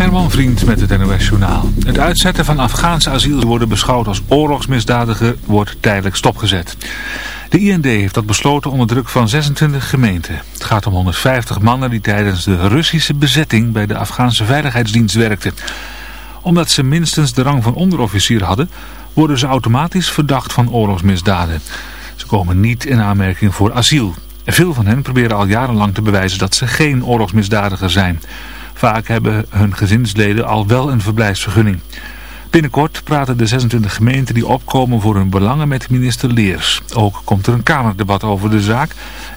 Herman Vriend met het NOS Journaal. Het uitzetten van Afghaanse asielzoekers worden beschouwd als oorlogsmisdadiger wordt tijdelijk stopgezet. De IND heeft dat besloten onder druk van 26 gemeenten. Het gaat om 150 mannen die tijdens de Russische bezetting bij de Afghaanse Veiligheidsdienst werkten. Omdat ze minstens de rang van onderofficier hadden, worden ze automatisch verdacht van oorlogsmisdaden. Ze komen niet in aanmerking voor asiel. Veel van hen proberen al jarenlang te bewijzen dat ze geen oorlogsmisdadiger zijn. Vaak hebben hun gezinsleden al wel een verblijfsvergunning. Binnenkort praten de 26 gemeenten die opkomen voor hun belangen met minister Leers. Ook komt er een kamerdebat over de zaak.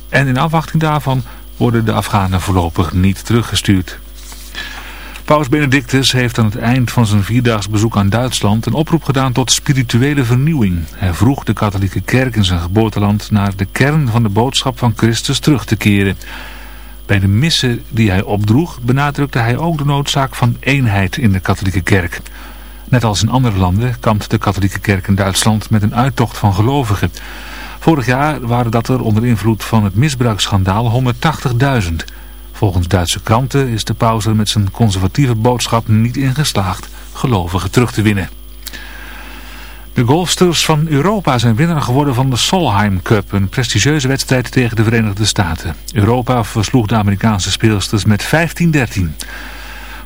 En in afwachting daarvan worden de Afghanen voorlopig niet teruggestuurd. Paus Benedictus heeft aan het eind van zijn vierdaags bezoek aan Duitsland een oproep gedaan tot spirituele vernieuwing. Hij vroeg de katholieke kerk in zijn geboorteland naar de kern van de boodschap van Christus terug te keren. Bij de missen die hij opdroeg benadrukte hij ook de noodzaak van eenheid in de katholieke kerk. Net als in andere landen kampt de katholieke kerk in Duitsland met een uittocht van gelovigen. Vorig jaar waren dat er onder invloed van het misbruiksschandaal 180.000. Volgens Duitse kranten is de paus met zijn conservatieve boodschap niet in geslaagd gelovigen terug te winnen. De golfsters van Europa zijn winnaar geworden van de Solheim Cup, een prestigieuze wedstrijd tegen de Verenigde Staten. Europa versloeg de Amerikaanse speelsters met 15-13.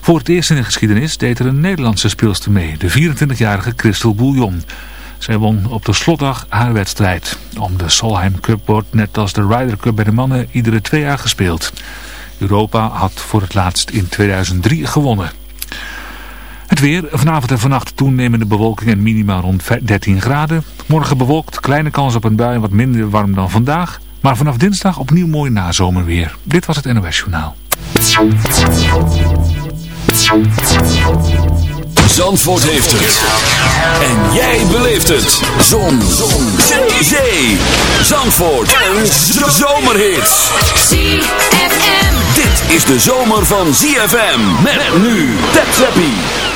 Voor het eerst in de geschiedenis deed er een Nederlandse speelster mee, de 24-jarige Christel Bouillon. Zij won op de slotdag haar wedstrijd. Om de Solheim Cup wordt net als de Ryder Cup bij de mannen iedere twee jaar gespeeld. Europa had voor het laatst in 2003 gewonnen. Het weer, vanavond en vannacht toenemende bewolking en minima rond 13 graden. Morgen bewolkt, kleine kans op een bui, wat minder warm dan vandaag. Maar vanaf dinsdag opnieuw mooi nazomerweer. Dit was het NOS Journaal. Zandvoort heeft het. En jij beleeft het. Zon. Zon. Zee. Zandvoort. En zomerhits. ZFM. Dit is de zomer van ZFM. Met nu. Tap Zappie.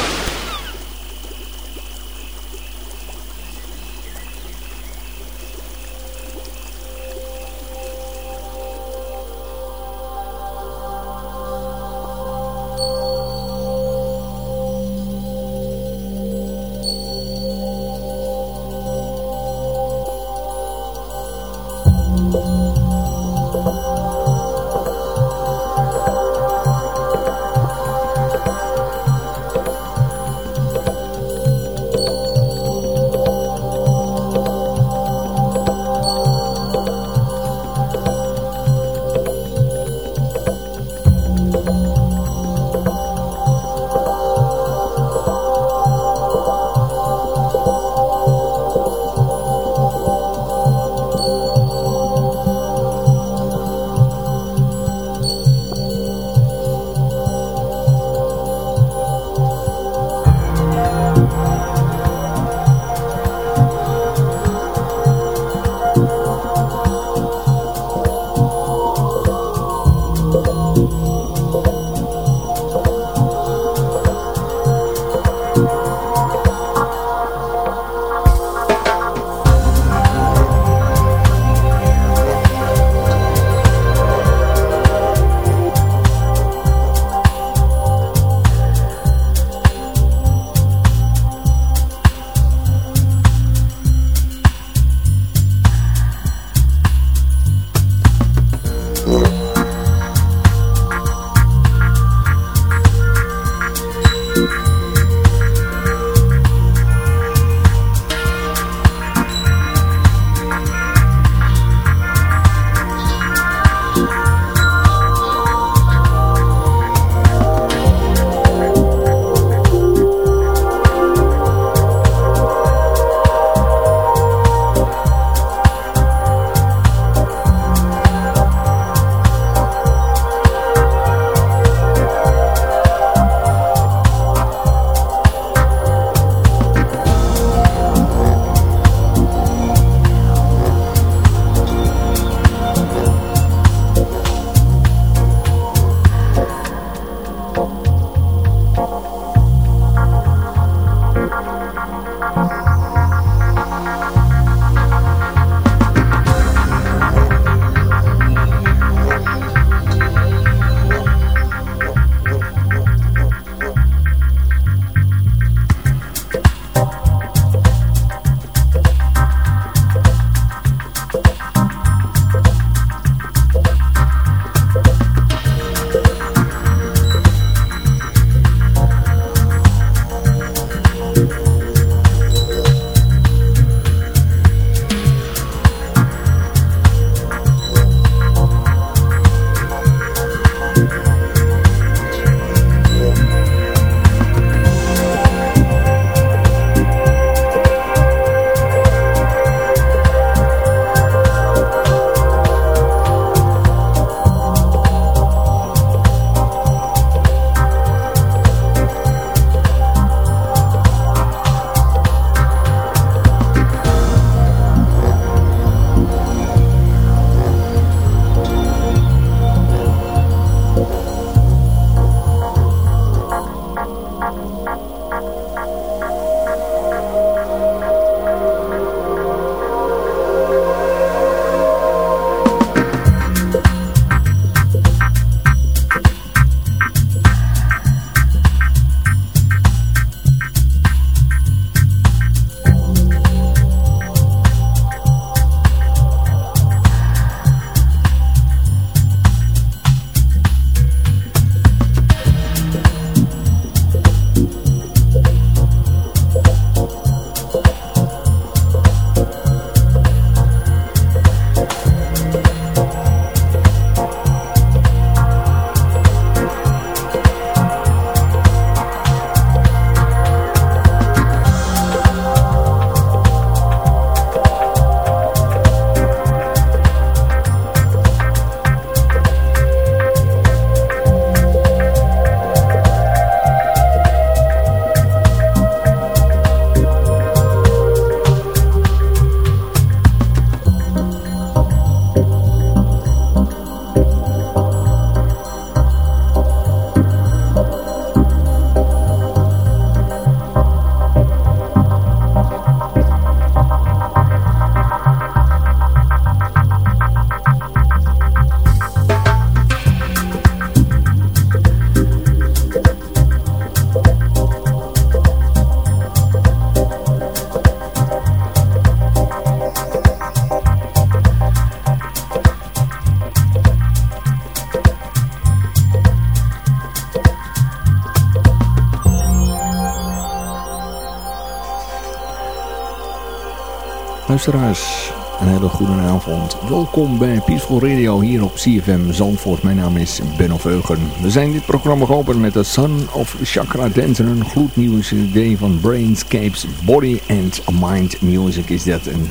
Een hele goede avond. Welkom bij Peaceful Radio hier op CFM Zandvoort. Mijn naam is Benno Veugen. We zijn dit programma geopend met de Son of Chakra Dance. een gloednieuwe cd van Brainscapes Body and Mind Music is dat. En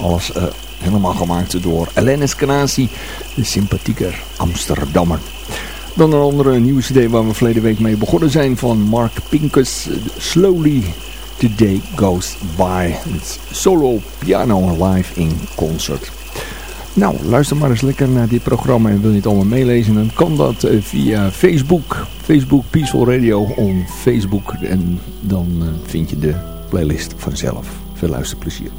alles uh, helemaal gemaakt door Elenis Canasi, de sympathieker Amsterdammer. Dan een andere nieuwe cd waar we verleden week mee begonnen zijn van Mark Pincus, Slowly The Day Goes By. Het solo piano live in concert. Nou, luister maar eens lekker naar dit programma en wil je het allemaal meelezen, dan kan dat eh, via Facebook. Facebook Peaceful Radio op Facebook en dan eh, vind je de playlist vanzelf. Veel luisterplezier.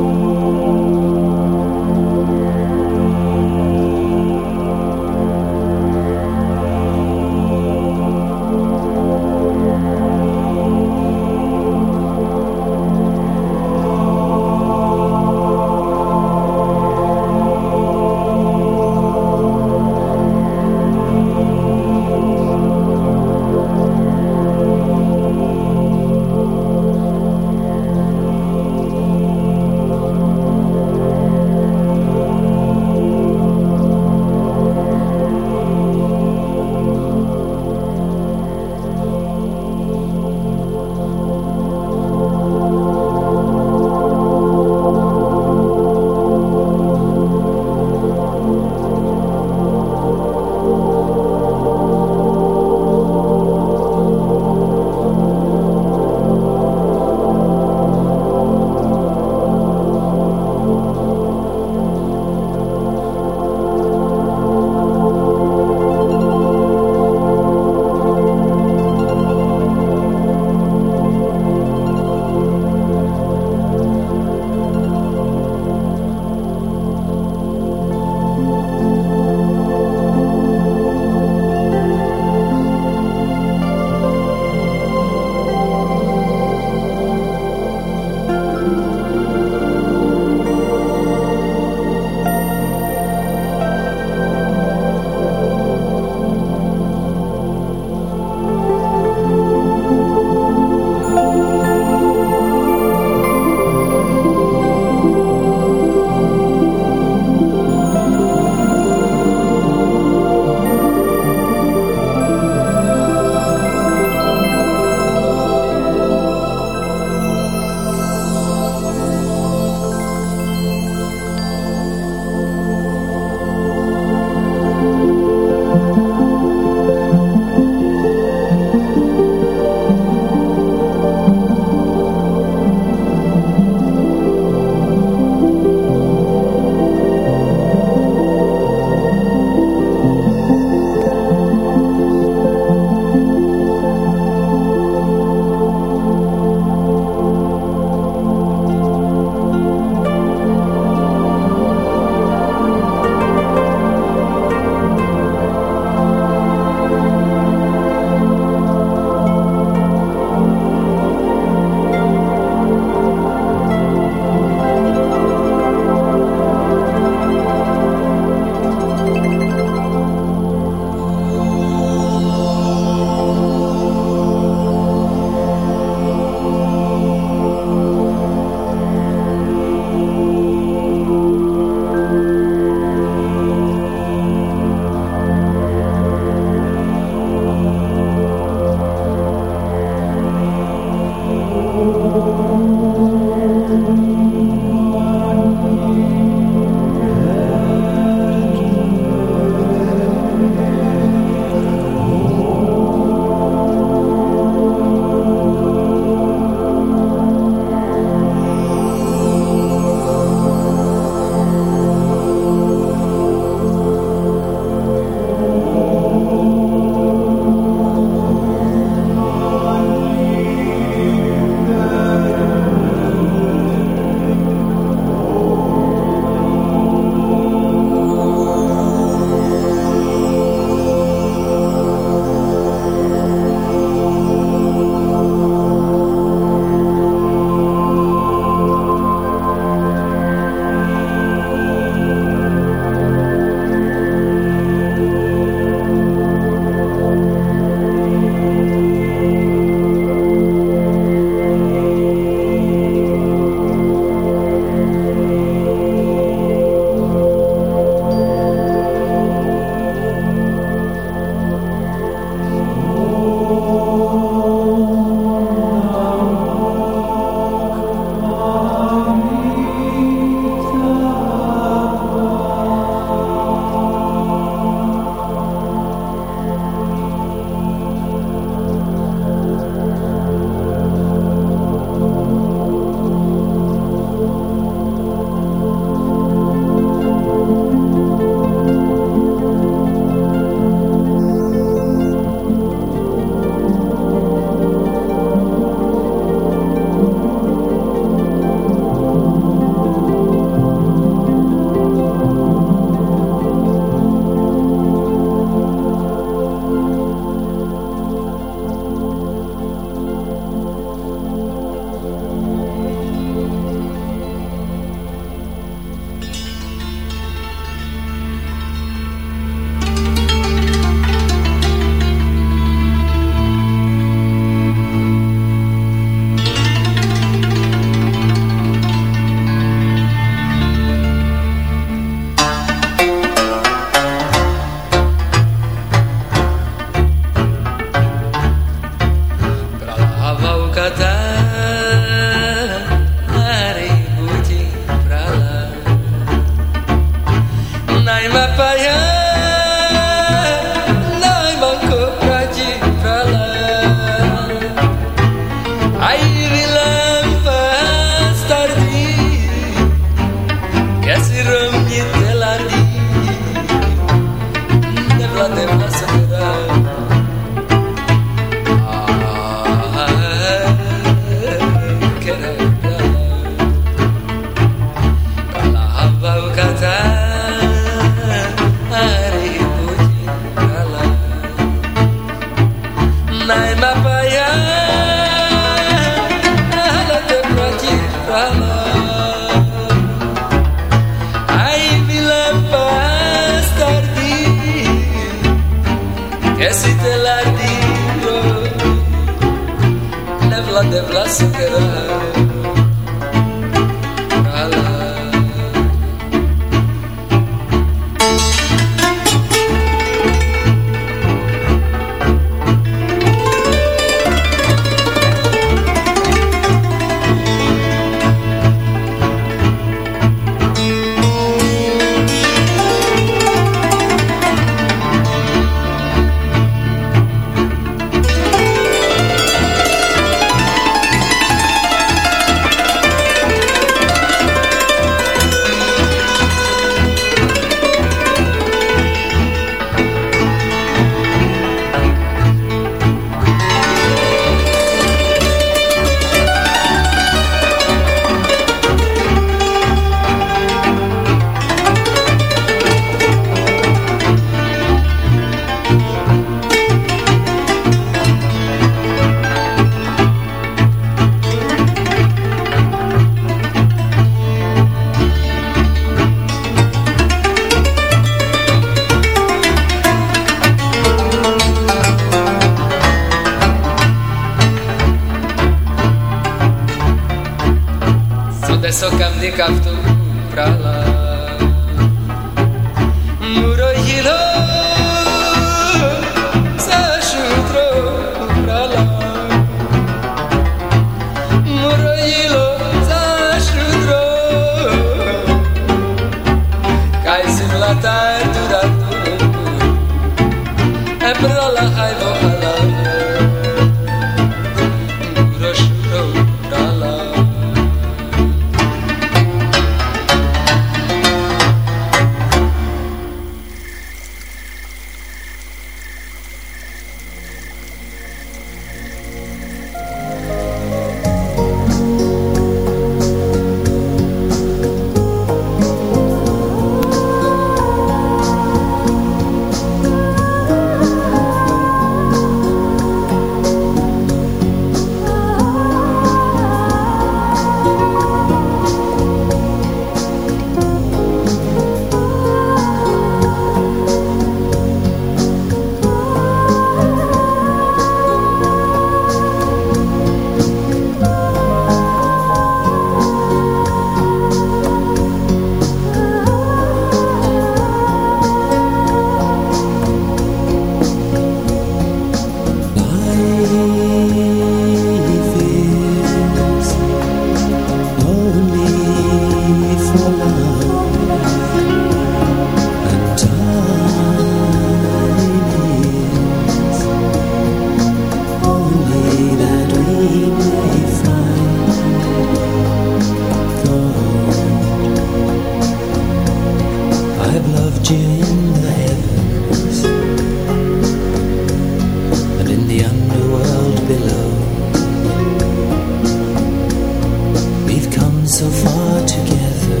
so far together.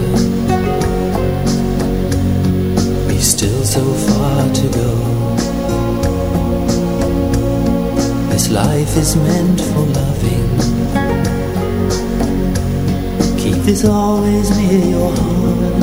we still so far to go. This life is meant for loving. Keep this always near your heart.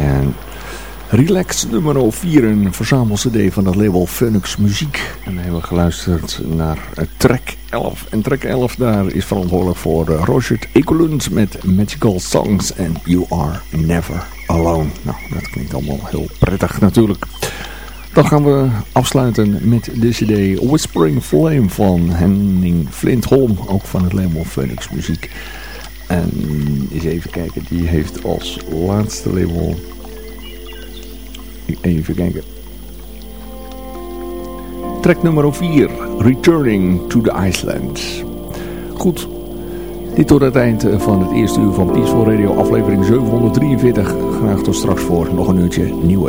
Kijken. Relax nummer 4, een verzamelcd van het label Phoenix Muziek. En we hebben geluisterd naar track 11. En track 11 daar is verantwoordelijk voor Roger Ekelund met Magical Songs en You Are Never Alone. Nou, dat klinkt allemaal heel prettig natuurlijk. Dan gaan we afsluiten met de cd Whispering Flame van Henning Flintholm, ook van het label Phoenix Muziek. En eens even kijken, die heeft als laatste label... Even kijken. Track nummer 4, Returning to the Iceland. Goed, dit tot het eind van het eerste uur van Peaceful Radio, aflevering 743. Graag tot straks voor nog een uurtje New